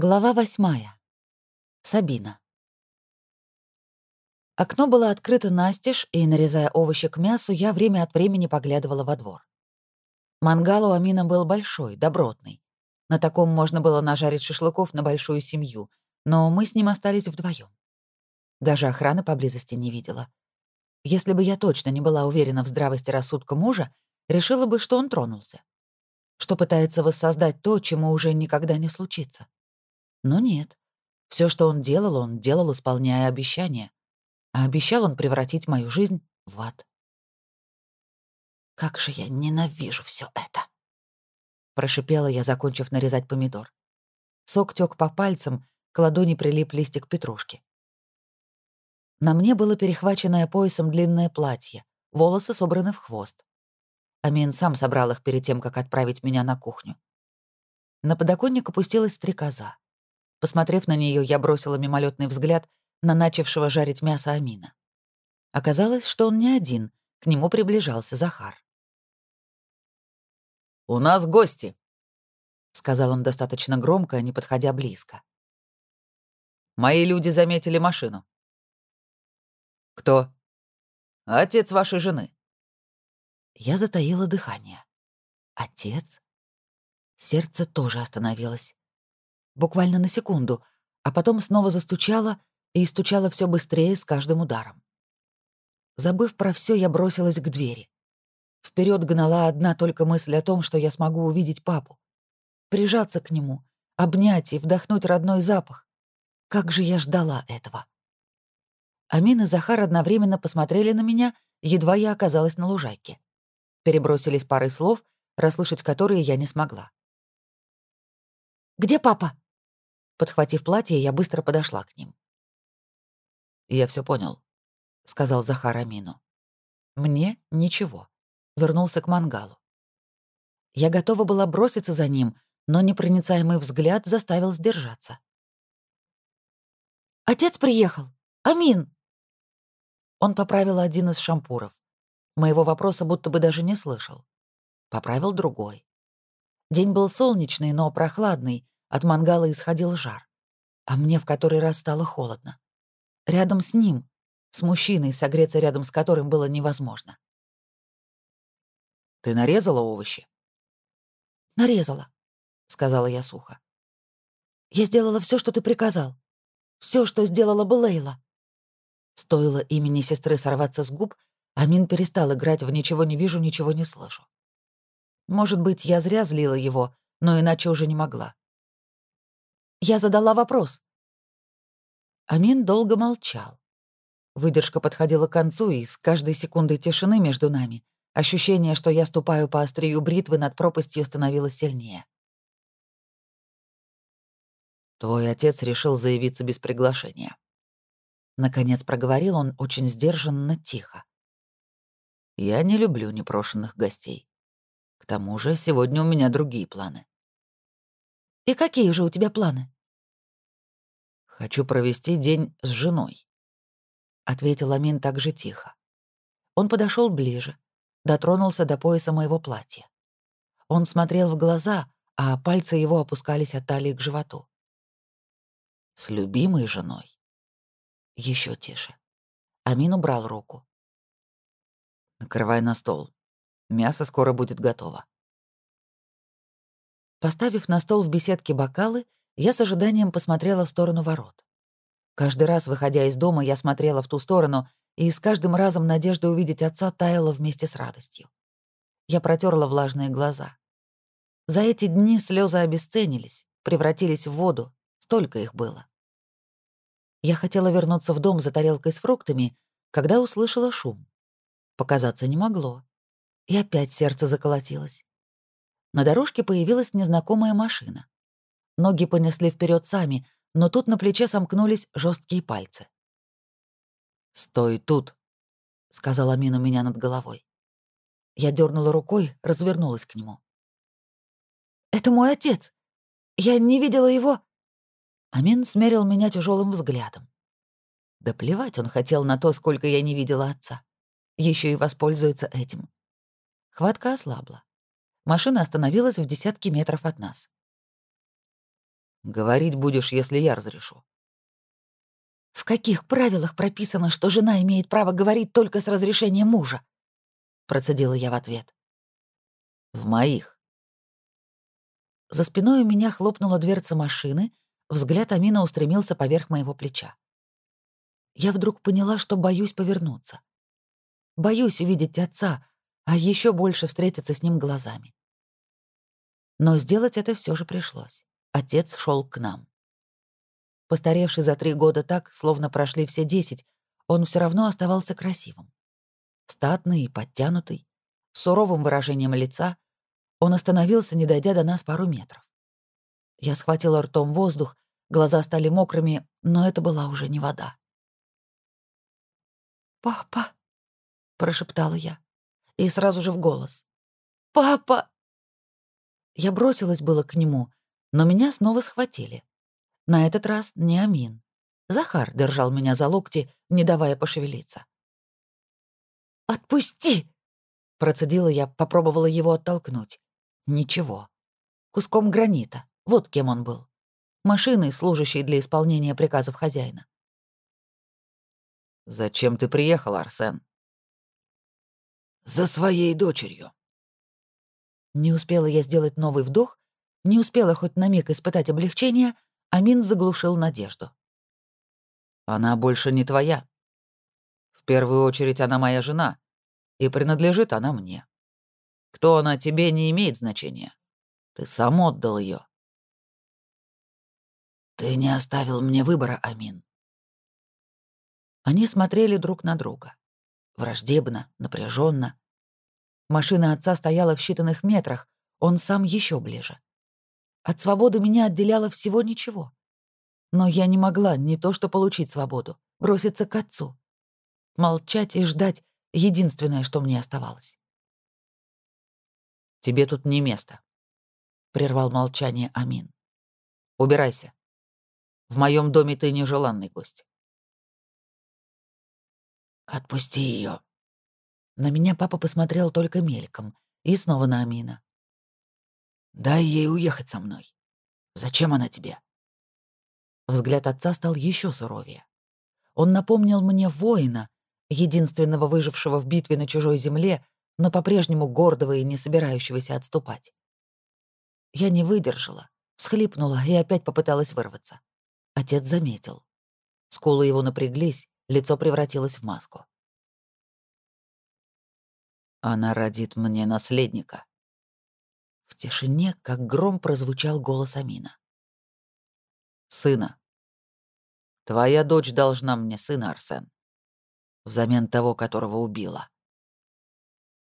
Глава восьмая. Сабина. Окно было открыто настежь, и, нарезая овощи к мясу, я время от времени поглядывала во двор. Мангал у Амина был большой, добротный. На таком можно было нажарить шашлыков на большую семью, но мы с ним остались вдвоем. Даже охраны поблизости не видела. Если бы я точно не была уверена в здравости рассудка мужа, решила бы, что он тронулся. Что пытается воссоздать то, чему уже никогда не случится. Но нет. Все, что он делал, он делал, исполняя обещания. А обещал он превратить мою жизнь в ад. «Как же я ненавижу все это!» Прошипела я, закончив нарезать помидор. Сок тек по пальцам, к ладони прилип листик петрушки. На мне было перехваченное поясом длинное платье, волосы собраны в хвост. Амин сам собрал их перед тем, как отправить меня на кухню. На подоконник опустилась стрекоза. Посмотрев на нее, я бросила мимолетный взгляд на начавшего жарить мясо Амина. Оказалось, что он не один, к нему приближался Захар. «У нас гости», — сказал он достаточно громко, не подходя близко. «Мои люди заметили машину». «Кто?» «Отец вашей жены». Я затаила дыхание. «Отец?» Сердце тоже остановилось буквально на секунду, а потом снова застучала и стучала все быстрее с каждым ударом. Забыв про все, я бросилась к двери. Вперед гнала одна только мысль о том, что я смогу увидеть папу. Прижаться к нему, обнять и вдохнуть родной запах. Как же я ждала этого. Амин и Захар одновременно посмотрели на меня, едва я оказалась на лужайке. Перебросились парой слов, расслышать которые я не смогла. «Где папа?» Подхватив платье, я быстро подошла к ним. «Я все понял», — сказал Захар Амину. «Мне ничего». Вернулся к мангалу. Я готова была броситься за ним, но непроницаемый взгляд заставил сдержаться. «Отец приехал! Амин!» Он поправил один из шампуров. Моего вопроса будто бы даже не слышал. Поправил другой. День был солнечный, но прохладный, от мангала исходил жар. А мне в который раз стало холодно. Рядом с ним, с мужчиной, согреться рядом с которым было невозможно. «Ты нарезала овощи?» «Нарезала», — сказала я сухо. «Я сделала все, что ты приказал. Все, что сделала бы Лейла». Стоило имени сестры сорваться с губ, Амин перестал играть в «ничего не вижу, ничего не слышу». Может быть, я зря злила его, но иначе уже не могла. Я задала вопрос». Амин долго молчал. Выдержка подходила к концу, и с каждой секундой тишины между нами ощущение, что я ступаю по острию бритвы над пропастью, становилось сильнее. «Твой отец решил заявиться без приглашения». Наконец проговорил он очень сдержанно, тихо. «Я не люблю непрошенных гостей. К тому же сегодня у меня другие планы». «И какие же у тебя планы?» «Хочу провести день с женой», — ответил Амин так же тихо. Он подошел ближе, дотронулся до пояса моего платья. Он смотрел в глаза, а пальцы его опускались от талии к животу. «С любимой женой?» Еще тише. Амин убрал руку. «Накрывай на стол. Мясо скоро будет готово». Поставив на стол в беседке бокалы, я с ожиданием посмотрела в сторону ворот. Каждый раз, выходя из дома, я смотрела в ту сторону, и с каждым разом надежда увидеть отца таяла вместе с радостью. Я протерла влажные глаза. За эти дни слезы обесценились, превратились в воду, столько их было. Я хотела вернуться в дом за тарелкой с фруктами, когда услышала шум. Показаться не могло. И опять сердце заколотилось. На дорожке появилась незнакомая машина. Ноги понесли вперед сами, но тут на плече сомкнулись жесткие пальцы. «Стой тут», — сказал Амин у меня над головой. Я дернула рукой, развернулась к нему. «Это мой отец. Я не видела его...» Амин смерил меня тяжелым взглядом. Да плевать он хотел на то, сколько я не видела отца. Еще и воспользуется этим. Хватка ослабла. Машина остановилась в десятке метров от нас. Говорить будешь, если я разрешу. В каких правилах прописано, что жена имеет право говорить только с разрешения мужа? Процедила я в ответ. В моих. За спиной у меня хлопнула дверца машины, взгляд Амина устремился поверх моего плеча. Я вдруг поняла, что боюсь повернуться. Боюсь увидеть отца, а еще больше встретиться с ним глазами. Но сделать это все же пришлось. Отец шел к нам. Постаревший за три года так, словно прошли все десять, он все равно оставался красивым. Статный и подтянутый, с суровым выражением лица, он остановился, не дойдя до нас пару метров. Я схватила ртом воздух, глаза стали мокрыми, но это была уже не вода. «Папа!» — прошептала я, и сразу же в голос. «Папа!» Я бросилась было к нему, но меня снова схватили. На этот раз не Амин. Захар держал меня за локти, не давая пошевелиться. «Отпусти!» — процедила я, попробовала его оттолкнуть. Ничего. Куском гранита. Вот кем он был. Машиной, служащей для исполнения приказов хозяина. «Зачем ты приехал, Арсен?» «За своей дочерью». Не успела я сделать новый вдох, не успела хоть на миг испытать облегчение, Амин заглушил надежду. «Она больше не твоя. В первую очередь она моя жена, и принадлежит она мне. Кто она тебе не имеет значения. Ты сам отдал ее. Ты не оставил мне выбора, Амин. Они смотрели друг на друга. Враждебно, напряженно. Машина отца стояла в считанных метрах, он сам еще ближе. От свободы меня отделяло всего ничего. Но я не могла не то что получить свободу, броситься к отцу. Молчать и ждать — единственное, что мне оставалось. «Тебе тут не место», — прервал молчание Амин. «Убирайся. В моем доме ты нежеланный гость». «Отпусти ее. На меня папа посмотрел только мельком и снова на Амина. Дай ей уехать со мной. Зачем она тебе?» Взгляд отца стал еще суровее. Он напомнил мне воина, единственного выжившего в битве на чужой земле, но по-прежнему гордого и не собирающегося отступать. Я не выдержала, всхлипнула и опять попыталась вырваться. Отец заметил. Скулы его напряглись, лицо превратилось в маску. «Она родит мне наследника», в тишине, как гром, прозвучал голос Амина. «Сына. Твоя дочь должна мне сына, Арсен. Взамен того, которого убила».